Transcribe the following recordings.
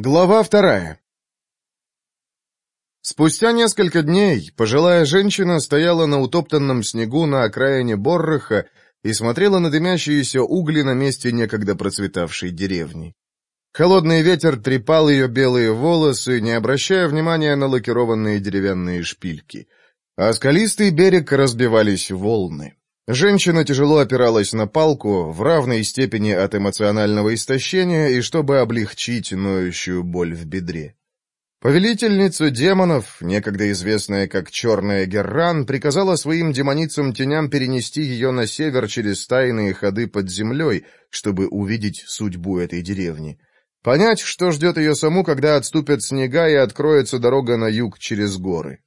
Глава вторая. Спустя несколько дней пожилая женщина стояла на утоптанном снегу на окраине Борроха и смотрела на дымящиеся угли на месте некогда процветавшей деревни. Холодный ветер трепал ее белые волосы, не обращая внимания на лакированные деревянные шпильки, а скалистый берег разбивались волны. Женщина тяжело опиралась на палку в равной степени от эмоционального истощения и чтобы облегчить ноющую боль в бедре. Повелительница демонов, некогда известная как Черная Герран, приказала своим демоницам-теням перенести ее на север через тайные ходы под землей, чтобы увидеть судьбу этой деревни. Понять, что ждет ее саму, когда отступят снега и откроется дорога на юг через горы.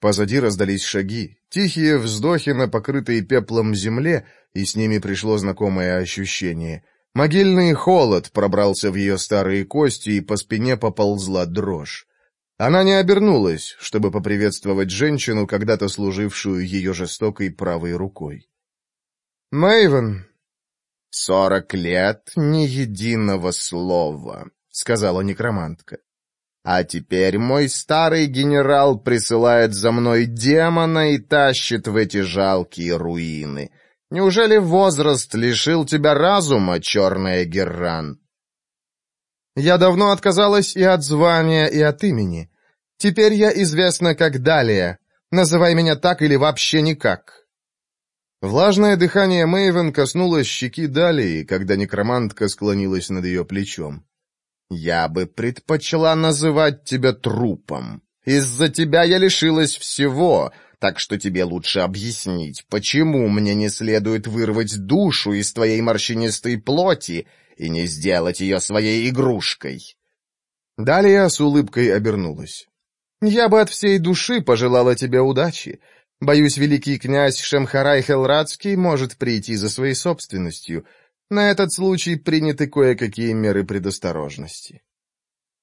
Позади раздались шаги, тихие вздохи на покрытой пеплом земле, и с ними пришло знакомое ощущение. Могильный холод пробрался в ее старые кости, и по спине поползла дрожь. Она не обернулась, чтобы поприветствовать женщину, когда-то служившую ее жестокой правой рукой. «Мэйвен!» «Сорок лет, ни единого слова», — сказала некромантка. А теперь мой старый генерал присылает за мной демона и тащит в эти жалкие руины. Неужели возраст лишил тебя разума, черная Герран? Я давно отказалась и от звания, и от имени. Теперь я известна как Далия. Называй меня так или вообще никак. Влажное дыхание Мэйвен коснулось щеки Далии, когда некромантка склонилась над ее плечом. Я бы предпочла называть тебя трупом. Из-за тебя я лишилась всего, так что тебе лучше объяснить, почему мне не следует вырвать душу из твоей морщинистой плоти и не сделать ее своей игрушкой». Далее с улыбкой обернулась. «Я бы от всей души пожелала тебе удачи. Боюсь, великий князь Шемхарай Хелрадский может прийти за своей собственностью. На этот случай приняты кое-какие меры предосторожности.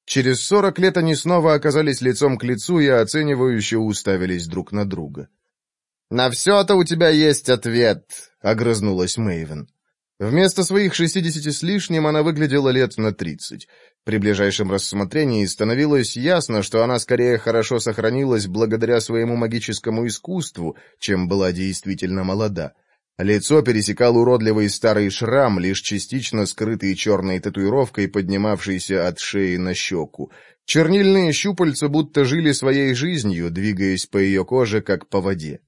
Через сорок лет они снова оказались лицом к лицу и оценивающе уставились друг на друга. «На все-то у тебя есть ответ», — огрызнулась Мэйвен. Вместо своих шестидесяти с лишним она выглядела лет на тридцать. При ближайшем рассмотрении становилось ясно, что она скорее хорошо сохранилась благодаря своему магическому искусству, чем была действительно молода. Лицо пересекал уродливый старый шрам, лишь частично скрытый черной татуировкой, поднимавшейся от шеи на щеку. Чернильные щупальца будто жили своей жизнью, двигаясь по ее коже, как по воде.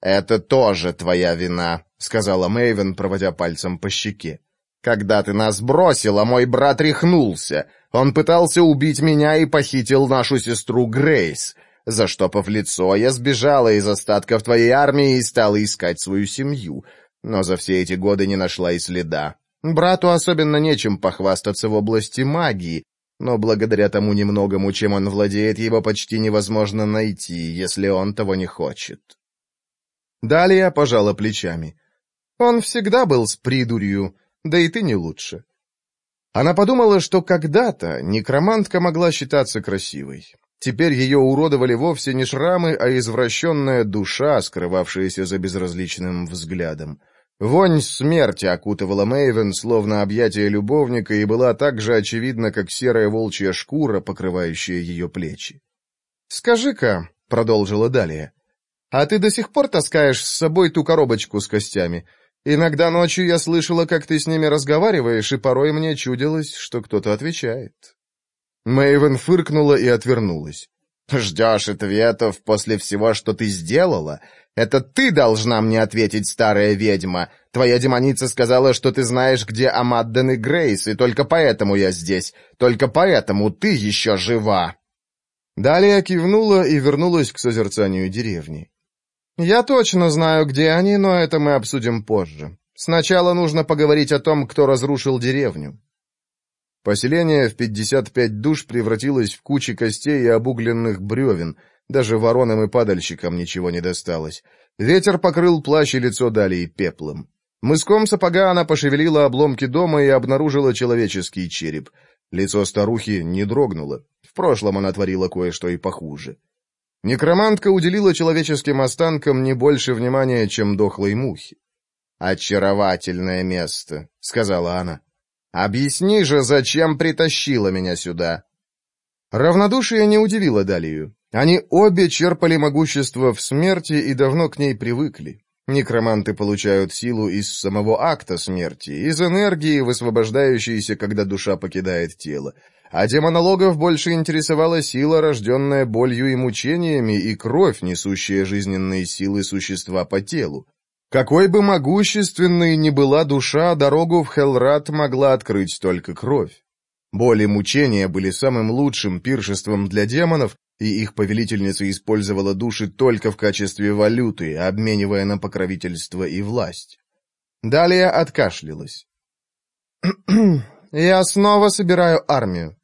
«Это тоже твоя вина», — сказала Мэйвен, проводя пальцем по щеке. «Когда ты нас бросила, мой брат рехнулся. Он пытался убить меня и похитил нашу сестру Грейс. Заштопав лицо, я сбежала из остатков твоей армии и стала искать свою семью, но за все эти годы не нашла и следа. Брату особенно нечем похвастаться в области магии, но благодаря тому немногому, чем он владеет, его почти невозможно найти, если он того не хочет. Далее пожала плечами. Он всегда был с придурью, да и ты не лучше. Она подумала, что когда-то некромантка могла считаться красивой. Теперь ее уродовали вовсе не шрамы, а извращенная душа, скрывавшаяся за безразличным взглядом. Вонь смерти окутывала Мэйвен, словно объятие любовника, и была так же очевидна, как серая волчья шкура, покрывающая ее плечи. «Скажи-ка», — продолжила далее, — «а ты до сих пор таскаешь с собой ту коробочку с костями? Иногда ночью я слышала, как ты с ними разговариваешь, и порой мне чудилось, что кто-то отвечает». Мэйвен фыркнула и отвернулась. «Ждешь ответов после всего, что ты сделала? Это ты должна мне ответить, старая ведьма. Твоя демоница сказала, что ты знаешь, где Амадден и Грейс, и только поэтому я здесь. Только поэтому ты еще жива». Далее кивнула и вернулась к созерцанию деревни. «Я точно знаю, где они, но это мы обсудим позже. Сначала нужно поговорить о том, кто разрушил деревню». Поселение в 55 душ превратилось в кучи костей и обугленных бревен. Даже воронам и падальщикам ничего не досталось. Ветер покрыл плащ и лицо Далии пеплом. Мыском сапога она пошевелила обломки дома и обнаружила человеческий череп. Лицо старухи не дрогнуло. В прошлом она творила кое-что и похуже. Некромантка уделила человеческим останкам не больше внимания, чем дохлой мухе. «Очаровательное место», — сказала она. Объясни же, зачем притащила меня сюда?» Равнодушие не удивило Далию. Они обе черпали могущество в смерти и давно к ней привыкли. Некроманты получают силу из самого акта смерти, из энергии, высвобождающейся, когда душа покидает тело. А демонологов больше интересовала сила, рожденная болью и мучениями, и кровь, несущая жизненные силы существа по телу. Какой бы могущественной ни была душа, дорогу в Хелрат могла открыть только кровь. Боли и мучения были самым лучшим пиршеством для демонов, и их повелительница использовала души только в качестве валюты, обменивая на покровительство и власть. Далее откашлялась. «Я снова собираю армию».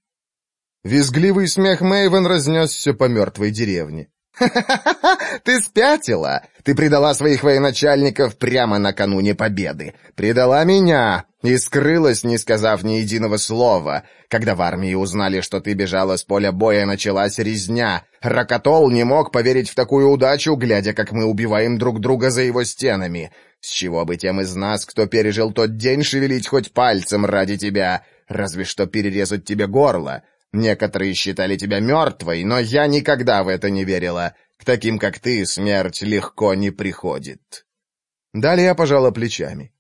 Визгливый смех Мэйвен разнесся по мертвой деревне. Ты спятила? Ты предала своих военачальников прямо накануне победы. Предала меня и скрылась, не сказав ни единого слова. Когда в армии узнали, что ты бежала с поля боя, началась резня. Рокотол не мог поверить в такую удачу, глядя, как мы убиваем друг друга за его стенами. С чего бы тем из нас, кто пережил тот день, шевелить хоть пальцем ради тебя? Разве что перерезать тебе горло. Некоторые считали тебя мертвой, но я никогда в это не верила. К таким, как ты, смерть легко не приходит». Далее пожала плечами.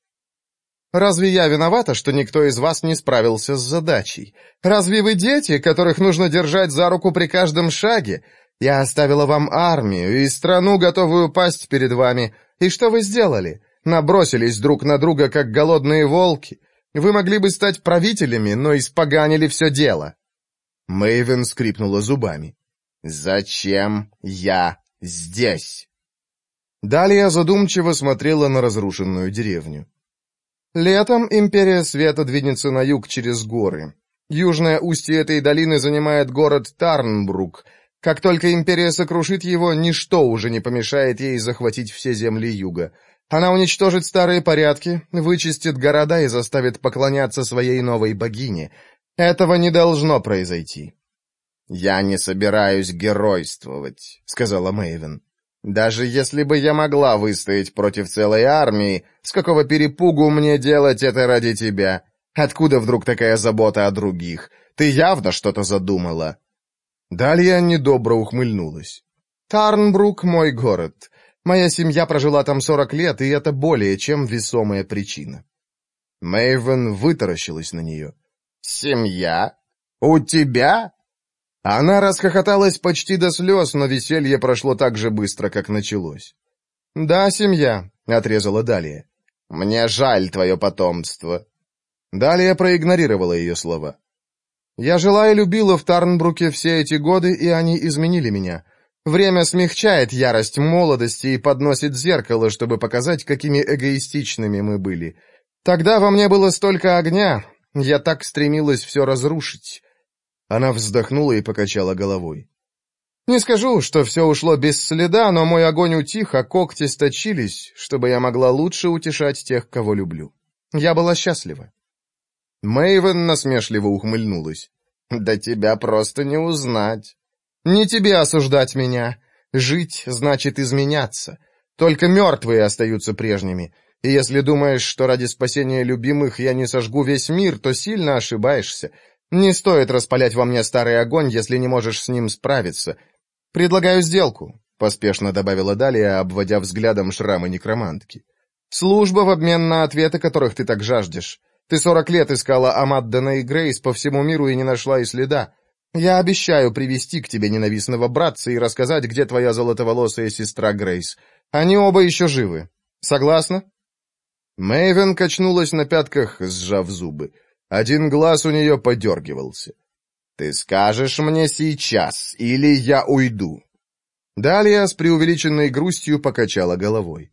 «Разве я виновата, что никто из вас не справился с задачей? Разве вы дети, которых нужно держать за руку при каждом шаге? Я оставила вам армию и страну, готовую пасть перед вами. И что вы сделали? Набросились друг на друга, как голодные волки. Вы могли бы стать правителями, но испоганили все дело». Мэйвен скрипнула зубами. «Зачем я здесь?» Далее задумчиво смотрела на разрушенную деревню. «Летом Империя Света двинется на юг через горы. Южное устье этой долины занимает город Тарнбрук. Как только Империя сокрушит его, ничто уже не помешает ей захватить все земли юга. Она уничтожит старые порядки, вычистит города и заставит поклоняться своей новой богине. Этого не должно произойти. «Я не собираюсь геройствовать», — сказала Мэйвен. «Даже если бы я могла выстоять против целой армии, с какого перепугу мне делать это ради тебя? Откуда вдруг такая забота о других? Ты явно что-то задумала». Далья недобро ухмыльнулась. «Тарнбрук — мой город. Моя семья прожила там сорок лет, и это более чем весомая причина». Мэйвен вытаращилась на нее. — «Семья? У тебя?» Она расхохоталась почти до слез, но веселье прошло так же быстро, как началось. «Да, семья», — отрезала Далия. «Мне жаль твое потомство». Далия проигнорировала ее слова. «Я жила и любила в Тарнбруке все эти годы, и они изменили меня. Время смягчает ярость молодости и подносит зеркало, чтобы показать, какими эгоистичными мы были. Тогда во мне было столько огня, я так стремилась все разрушить». Она вздохнула и покачала головой. «Не скажу, что все ушло без следа, но мой огонь утих, а когти сточились, чтобы я могла лучше утешать тех, кого люблю. Я была счастлива». Мэйвен насмешливо ухмыльнулась. «Да тебя просто не узнать. Не тебе осуждать меня. Жить значит изменяться. Только мертвые остаются прежними. И если думаешь, что ради спасения любимых я не сожгу весь мир, то сильно ошибаешься. Не стоит распалять во мне старый огонь, если не можешь с ним справиться. Предлагаю сделку, — поспешно добавила Далия, обводя взглядом шрамы некромантки. «Служба в обмен на ответы, которых ты так жаждешь. Ты сорок лет искала Амаддана и Грейс по всему миру и не нашла и следа. Я обещаю привести к тебе ненавистного братца и рассказать, где твоя золотоволосая сестра Грейс. Они оба еще живы. Согласна?» Мэйвен качнулась на пятках, сжав зубы. Один глаз у нее подергивался. «Ты скажешь мне сейчас, или я уйду?» Далее с преувеличенной грустью покачала головой.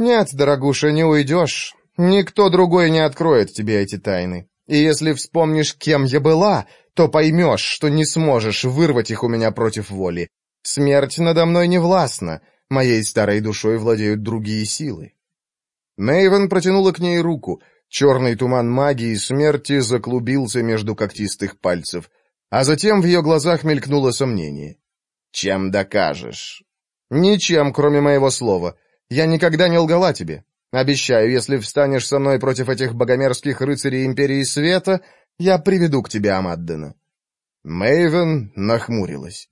«Нет, дорогуша, не уйдешь. Никто другой не откроет тебе эти тайны. И если вспомнишь, кем я была, то поймешь, что не сможешь вырвать их у меня против воли. Смерть надо мной не властна, моей старой душой владеют другие силы». Мэйвен протянула к ней руку. Черный туман магии смерти заклубился между когтистых пальцев. А затем в ее глазах мелькнуло сомнение. «Чем докажешь?» «Ничем, кроме моего слова. Я никогда не лгала тебе. Обещаю, если встанешь со мной против этих богомерзких рыцарей Империи Света, я приведу к тебе Амаддена». Мэйвен нахмурилась.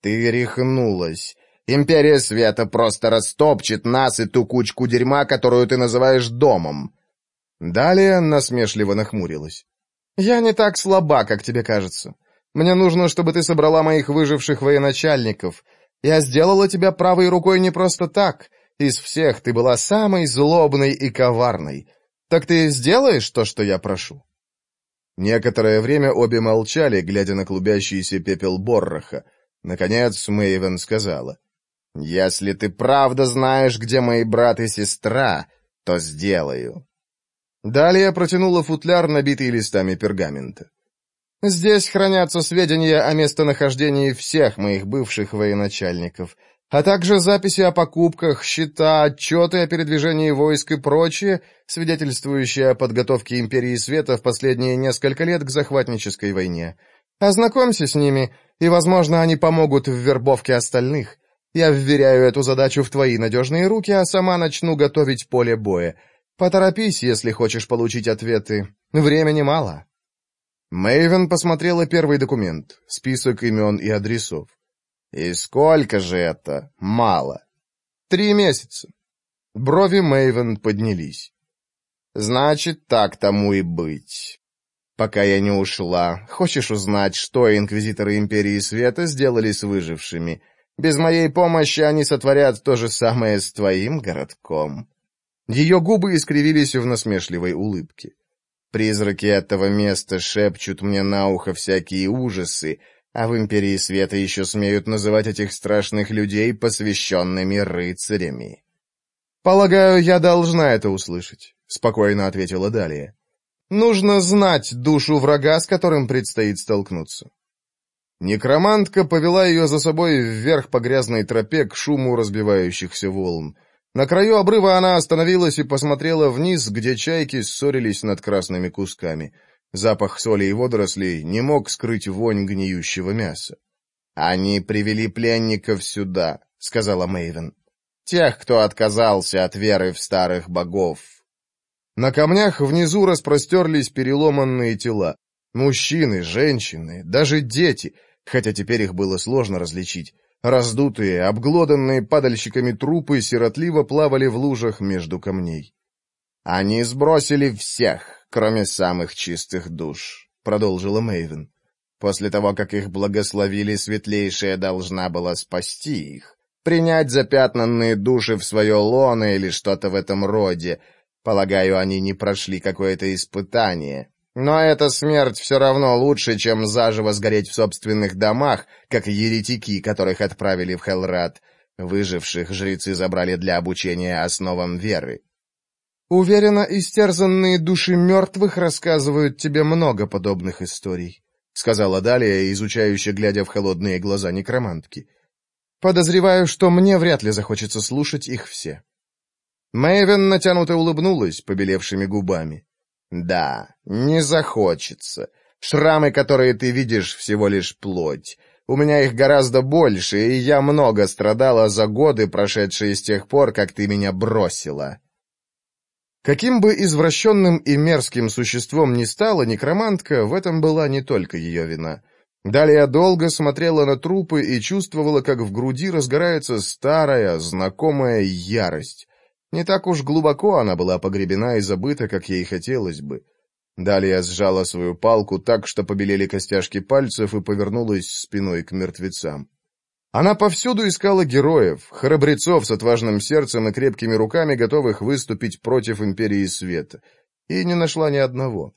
«Ты рехнулась. Империя Света просто растопчет нас и ту кучку дерьма, которую ты называешь домом». Далее насмешливо нахмурилась. «Я не так слаба, как тебе кажется. Мне нужно, чтобы ты собрала моих выживших военачальников. Я сделала тебя правой рукой не просто так. Из всех ты была самой злобной и коварной. Так ты сделаешь то, что я прошу?» Некоторое время обе молчали, глядя на клубящийся пепел Борроха. Наконец Мэйвен сказала. Если ты правда знаешь, где мои брат и сестра, то сделаю». Далее протянула футляр, набитый листами пергамента. «Здесь хранятся сведения о местонахождении всех моих бывших военачальников, а также записи о покупках, счета, отчеты о передвижении войск и прочее, свидетельствующие о подготовке Империи Света в последние несколько лет к захватнической войне. Ознакомься с ними, и, возможно, они помогут в вербовке остальных». Я вверяю эту задачу в твои надежные руки, а сама начну готовить поле боя. Поторопись, если хочешь получить ответы. Времени мало». Мэйвен посмотрела первый документ, список имен и адресов. «И сколько же это? Мало». «Три месяца». Брови Мэйвен поднялись. «Значит, так тому и быть. Пока я не ушла, хочешь узнать, что инквизиторы Империи Света сделали с выжившими?» Без моей помощи они сотворят то же самое с твоим городком». Ее губы искривились в насмешливой улыбке. «Призраки этого места шепчут мне на ухо всякие ужасы, а в Империи Света еще смеют называть этих страшных людей посвященными рыцарями». «Полагаю, я должна это услышать», — спокойно ответила Далия. «Нужно знать душу врага, с которым предстоит столкнуться». Некромантка повела ее за собой вверх по грязной тропе к шуму разбивающихся волн. На краю обрыва она остановилась и посмотрела вниз, где чайки ссорились над красными кусками. Запах соли и водорослей не мог скрыть вонь гниющего мяса. «Они привели пленников сюда», — сказала Мэйвен. «Тех, кто отказался от веры в старых богов». На камнях внизу распростерлись переломанные тела. Мужчины, женщины, даже дети, хотя теперь их было сложно различить. Раздутые, обглоданные падальщиками трупы сиротливо плавали в лужах между камней. «Они сбросили всех, кроме самых чистых душ», — продолжила Мэйвен. «После того, как их благословили, Светлейшая должна была спасти их, принять запятнанные души в свое лоно или что-то в этом роде. Полагаю, они не прошли какое-то испытание, но эта смерть все равно лучше, чем заживо сгореть в собственных домах, как еретики, которых отправили в Хелрат. Выживших жрецы забрали для обучения основам веры. «Уверена, истерзанные души мертвых рассказывают тебе много подобных историй», — сказала Далия, изучающе глядя в холодные глаза некромантки. «Подозреваю, что мне вряд ли захочется слушать их все». Мэйвен натянуто улыбнулась побелевшими губами. Да, не захочется. Шрамы, которые ты видишь, всего лишь плоть. У меня их гораздо больше, и я много страдала за годы, прошедшие с тех пор, как ты меня бросила». Каким бы извращенным и мерзким существом ни стала некромантка, в этом была не только ее вина. Далее долго смотрела на трупы и чувствовала, как в груди разгорается старая, знакомая ярость. Не так уж глубоко она была погребена и забыта, как ей хотелось бы. Далее сжала свою палку так, что побелели костяшки пальцев и повернулась спиной к мертвецам. Она повсюду искала героев, храбрецов с отважным сердцем и крепкими руками, готовых выступить против Империи Света, и не нашла ни одного.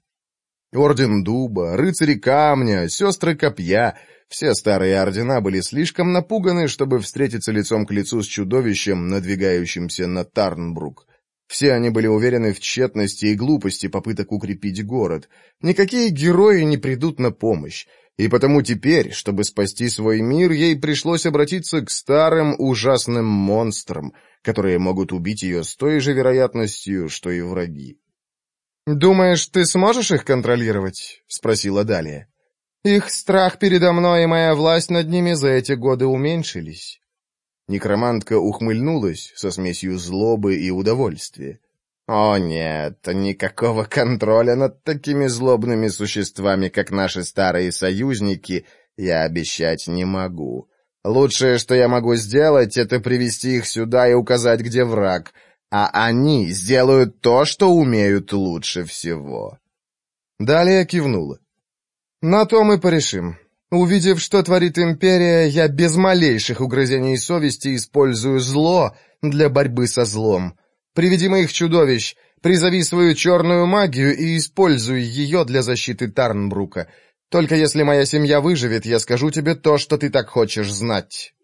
Орден Дуба, рыцари Камня, сестры Копья все старые ордена были слишком напуганы, чтобы встретиться лицом к лицу с чудовищем, надвигающимся на Тарнбрук. Все они были уверены в тщетности и глупости попыток укрепить город. Никакие герои не придут на помощь. И потому теперь, чтобы спасти свой мир, ей пришлось обратиться к старым ужасным монстрам, которые могут убить ее с той же вероятностью, что и враги. «Думаешь, ты сможешь их контролировать?» — спросила Далия. Их страх передо мной и моя власть над ними за эти годы уменьшились». Некромантка ухмыльнулась со смесью злобы и удовольствия. «О нет, никакого контроля над такими злобными существами, как наши старые союзники, я обещать не могу. Лучшее, что я могу сделать, это привести их сюда и указать, где враг, а они сделают то, что умеют лучше всего». Далее кивнула. «На то мы порешим. Увидев, что творит империя, я без малейших угрызений совести использую зло для борьбы со злом. Приведи моих чудовищ, призови свою черную магию и используй ее для защиты Тарнбрука. Только если моя семья выживет, я скажу тебе то, что ты так хочешь знать».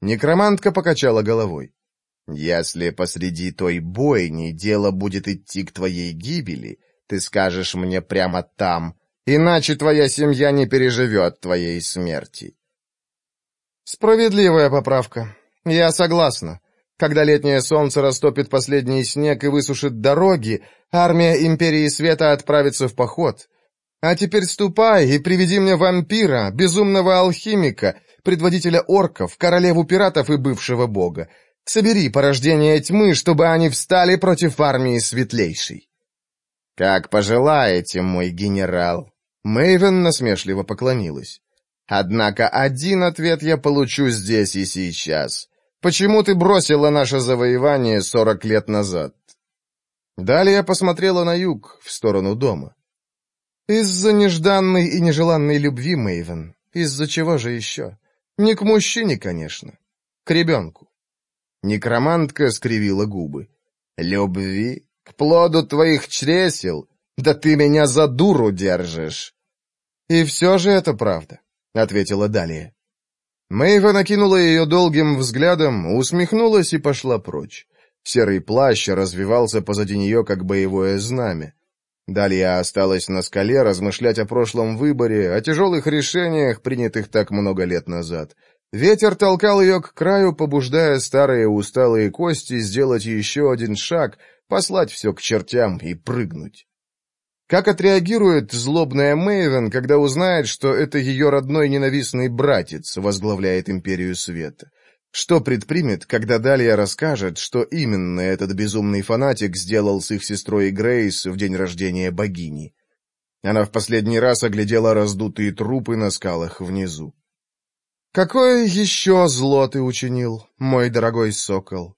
Некромантка покачала головой. «Если посреди той бойни дело будет идти к твоей гибели, ты скажешь мне прямо там, иначе твоя семья не переживет твоей смерти. Справедливая поправка. Я согласна. Когда летнее солнце растопит последний снег и высушит дороги, армия Империи Света отправится в поход. А теперь ступай и приведи мне вампира, безумного алхимика, предводителя орков, королеву пиратов и бывшего бога. Собери порождение тьмы, чтобы они встали против армии светлейшей. «Как пожелаете, мой генерал», Мэйвен насмешливо поклонилась. «Однако один ответ я получу здесь и сейчас. Почему ты бросила наше завоевание сорок лет назад?» Далее я посмотрела на юг, в сторону дома. «Из-за нежданной и нежеланной любви, Мэйвен. Из-за чего же еще? Не к мужчине, конечно. К ребенку». Некромантка скривила губы. «Любви? К плоду твоих чресел? «Да ты меня за дуру держишь!» «И все же это правда», — ответила Далия. Мэйва накинула ее долгим взглядом, усмехнулась и пошла прочь. Серый плащ развивался позади нее, как боевое знамя. Далия осталась на скале размышлять о прошлом выборе, о тяжелых решениях, принятых так много лет назад. Ветер толкал ее к краю, побуждая старые усталые кости сделать еще один шаг, послать все к чертям и прыгнуть. Как отреагирует злобная Мэйвен, когда узнает, что это ее родной ненавистный братец возглавляет Империю Света? Что предпримет, когда Далия расскажет, что именно этот безумный фанатик сделал с их сестрой Грейс в день рождения богини? Она в последний раз оглядела раздутые трупы на скалах внизу. «Какое еще зло ты учинил, мой дорогой сокол?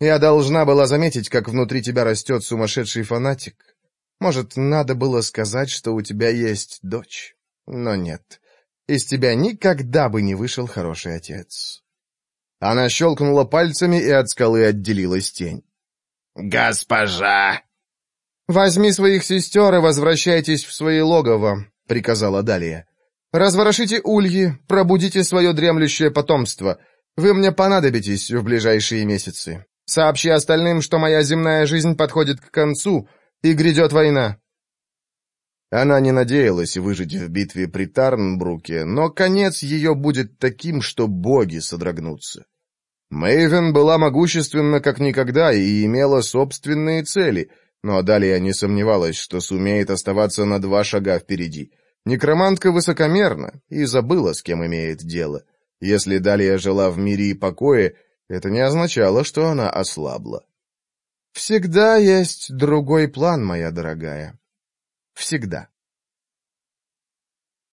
Я должна была заметить, как внутри тебя растет сумасшедший фанатик». Может, надо было сказать, что у тебя есть дочь. Но нет, из тебя никогда бы не вышел хороший отец. Она щелкнула пальцами, и от скалы отделилась тень. «Госпожа!» «Возьми своих сестер и возвращайтесь в свои логово», — приказала Далия. «Разворошите ульи, пробудите свое дремлющее потомство. Вы мне понадобитесь в ближайшие месяцы. Сообщи остальным, что моя земная жизнь подходит к концу, и грядет война!» Она не надеялась выжить в битве при Тарнбруке, но конец ее будет таким, что боги содрогнутся. Мэйвен была могущественна как никогда и имела собственные цели, но далее не сомневалась, что сумеет оставаться на два шага впереди. Некромантка высокомерна и забыла, с кем имеет дело. Если Далия жила в мире и покое, это не означало, что она ослабла. Всегда есть другой план, моя дорогая. Всегда.